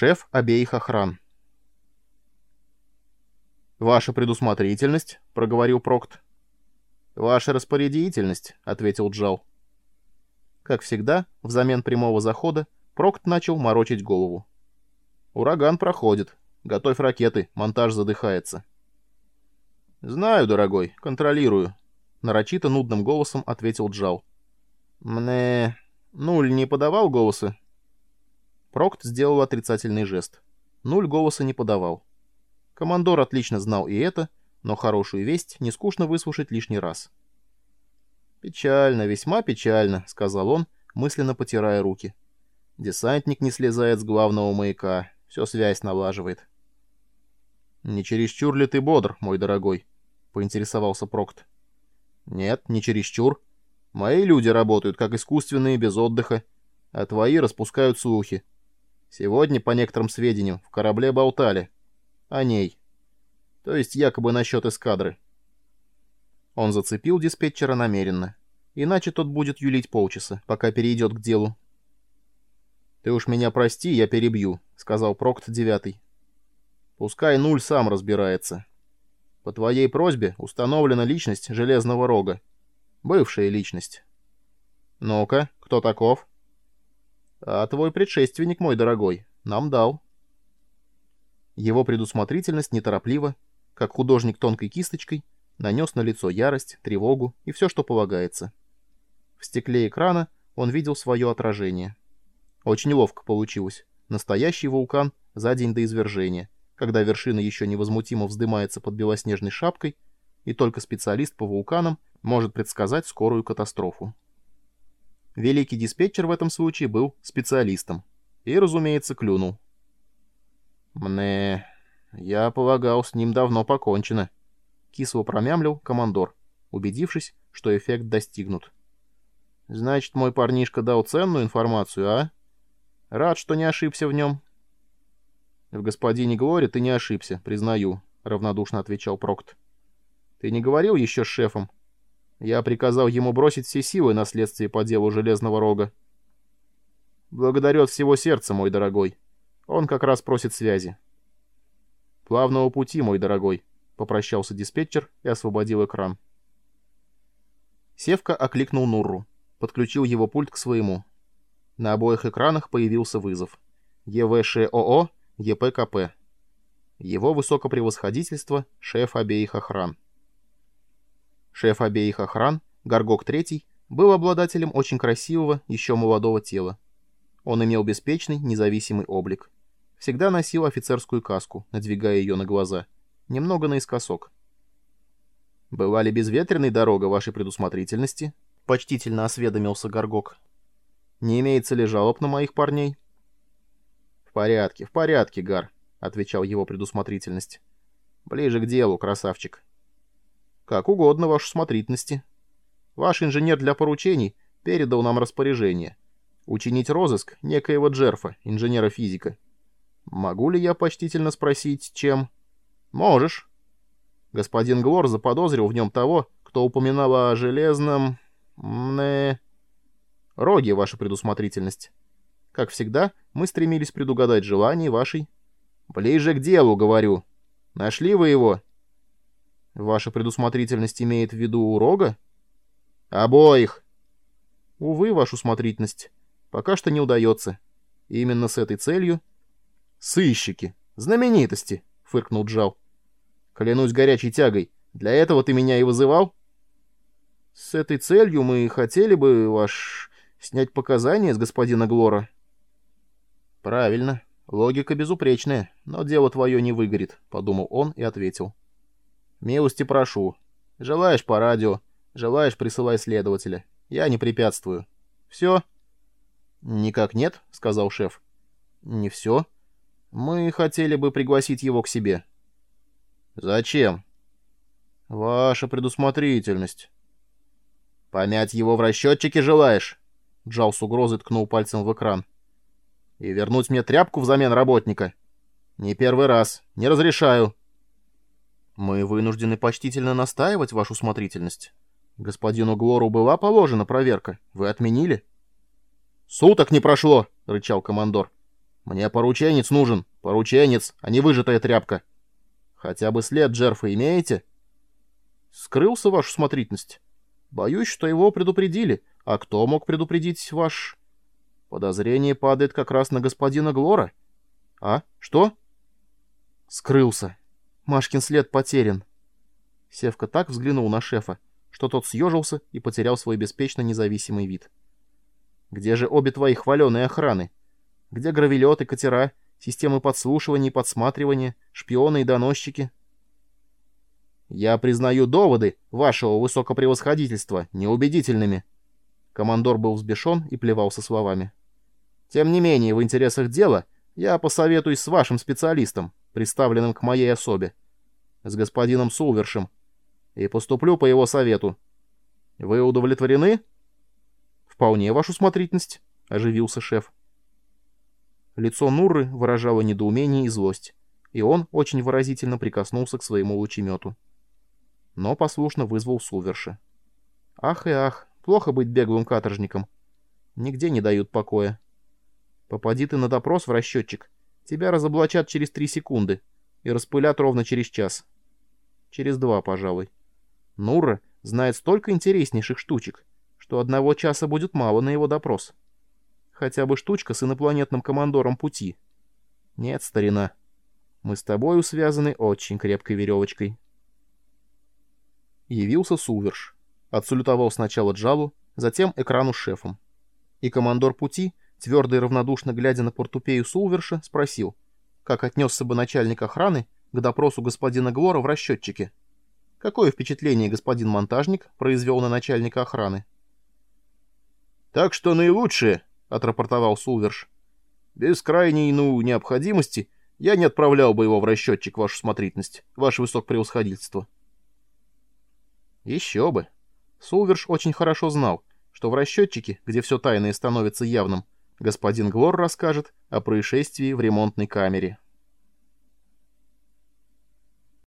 Шеф обеих охран. «Ваша предусмотрительность», — проговорил Прокт. «Ваша распорядительность», — ответил Джал. Как всегда, взамен прямого захода, Прокт начал морочить голову. «Ураган проходит. Готовь ракеты, монтаж задыхается». «Знаю, дорогой, контролирую», — нарочито нудным голосом ответил Джал. «Мне... Нуль не подавал голоса?» Прокт сделал отрицательный жест. Нуль голоса не подавал. Командор отлично знал и это, но хорошую весть не скучно выслушать лишний раз. «Печально, весьма печально», — сказал он, мысленно потирая руки. «Десантник не слезает с главного маяка, все связь налаживает». «Не чересчур ли ты бодр, мой дорогой?» — поинтересовался Прокт. «Нет, не чересчур. Мои люди работают как искусственные, без отдыха, а твои распускают слухи. Сегодня, по некоторым сведениям, в корабле болтали. О ней. То есть якобы насчет эскадры. Он зацепил диспетчера намеренно. Иначе тот будет юлить полчаса, пока перейдет к делу. «Ты уж меня прости, я перебью», — сказал Прокт девятый. «Пускай Нуль сам разбирается. По твоей просьбе установлена личность Железного Рога. Бывшая личность. Ну-ка, кто таков?» А твой предшественник, мой дорогой, нам дал. Его предусмотрительность неторопливо, как художник тонкой кисточкой, нанес на лицо ярость, тревогу и все, что полагается. В стекле экрана он видел свое отражение. Очень ловко получилось. Настоящий вулкан за день до извержения, когда вершина еще невозмутимо вздымается под белоснежной шапкой, и только специалист по вулканам может предсказать скорую катастрофу. Великий диспетчер в этом случае был специалистом. И, разумеется, клюнул. «Мне... я полагал, с ним давно покончено», — кисло промямлил командор, убедившись, что эффект достигнут. «Значит, мой парнишка дал ценную информацию, а? Рад, что не ошибся в нем». «В господине Глоре ты не ошибся, признаю», — равнодушно отвечал Прокт. «Ты не говорил еще с шефом, я приказал ему бросить все силы на следствие по делу Железного Рога. Благодарю от всего сердца, мой дорогой. Он как раз просит связи. Плавного пути, мой дорогой, — попрощался диспетчер и освободил экран. Севка окликнул Нурру, подключил его пульт к своему. На обоих экранах появился вызов. ЕВШОО, ЕПКП. Его высокопревосходительство — шеф обеих охран. Шеф обеих охран, Гаргок III, был обладателем очень красивого, еще молодого тела. Он имел беспечный, независимый облик. Всегда носил офицерскую каску, надвигая ее на глаза. Немного наискосок. «Была ли безветренной дорога вашей предусмотрительности?» — почтительно осведомился Гаргок. «Не имеется ли жалоб на моих парней?» «В порядке, в порядке, Гар», — отвечал его предусмотрительность. «Ближе к делу, красавчик». Как угодно, вашу смотрительности. Ваш инженер для поручений передал нам распоряжение. Учинить розыск некоего Джерфа, инженера-физика. Могу ли я почтительно спросить, чем? Можешь. Господин Глор заподозрил в нем того, кто упоминал о железном... Не... Роге, ваша предусмотрительность. Как всегда, мы стремились предугадать желание вашей... Ближе к делу, говорю. Нашли вы его? Ваша предусмотрительность имеет в виду урога? Обоих. Увы, вашу смотрительность. Пока что не удается. именно с этой целью... Сыщики. Знаменитости, фыркнул Джал. Клянусь горячей тягой. Для этого ты меня и вызывал? С этой целью мы хотели бы, ваш... снять показания с господина Глора. Правильно. Логика безупречная, но дело твое не выгорит, подумал он и ответил. «Милости прошу. Желаешь по радио, желаешь присылай следователя. Я не препятствую. Все?» «Никак нет», — сказал шеф. «Не все. Мы хотели бы пригласить его к себе». «Зачем?» «Ваша предусмотрительность». «Помять его в расчетчике желаешь?» Джал с угрозой ткнул пальцем в экран. «И вернуть мне тряпку взамен работника?» «Не первый раз. Не разрешаю». Мы вынуждены почтительно настаивать вашу смотрительность. Господину Глору была положена проверка. Вы отменили? Суток не прошло, рычал командор. «Мне порученец нужен, порученец, а не выжатая тряпка». «Хотя бы след Джерфа имеете?» «Скрылся, ваша смотрительность. Боюсь, что его предупредили. А кто мог предупредить ваш...» «Подозрение падает как раз на господина Глора». «А? Что?» «Скрылся. Машкин след потерян». Севка так взглянул на шефа, что тот съежился и потерял свой беспечно независимый вид. «Где же обе твои хваленые охраны? Где гравелеты, катера, системы подслушивания и подсматривания, шпионы и доносчики?» «Я признаю доводы вашего высокопревосходительства неубедительными». Командор был взбешен и плевался словами. «Тем не менее, в интересах дела я посоветуюсь с вашим специалистом, представленным к моей особе, с господином Сулвершем, и поступлю по его совету. Вы удовлетворены?» «Вполне вашу смотрительность», — оживился шеф. Лицо Нурры выражало недоумение и злость, и он очень выразительно прикоснулся к своему лучемету. Но послушно вызвал Сулверша. «Ах и ах, плохо быть беглым каторжником. Нигде не дают покоя. Попади ты на допрос в расчетчик, тебя разоблачат через три секунды и распылят ровно через час. Через два, пожалуй. Нурра знает столько интереснейших штучек, что одного часа будет мало на его допрос. Хотя бы штучка с инопланетным командором пути. Нет, старина, мы с тобою связаны очень крепкой веревочкой. Явился Сулверш. Отсалютовал сначала Джалу, затем экрану шефом. И командор пути, твердо и равнодушно глядя на портупею Сулверша, спросил, как отнесся бы начальник охраны к допросу господина Глора в расчетчике. Какое впечатление господин монтажник произвел на начальника охраны? «Так что наилучшее», — отрапортовал Сулверш. «Без крайней, ну, необходимости я не отправлял бы его в расчетчик, вашу смотрительность, ваше высокопревосходительство». Еще бы. Сулверш очень хорошо знал, что в расчетчике, где все тайное становится явным, господин Глор расскажет о происшествии в ремонтной камере.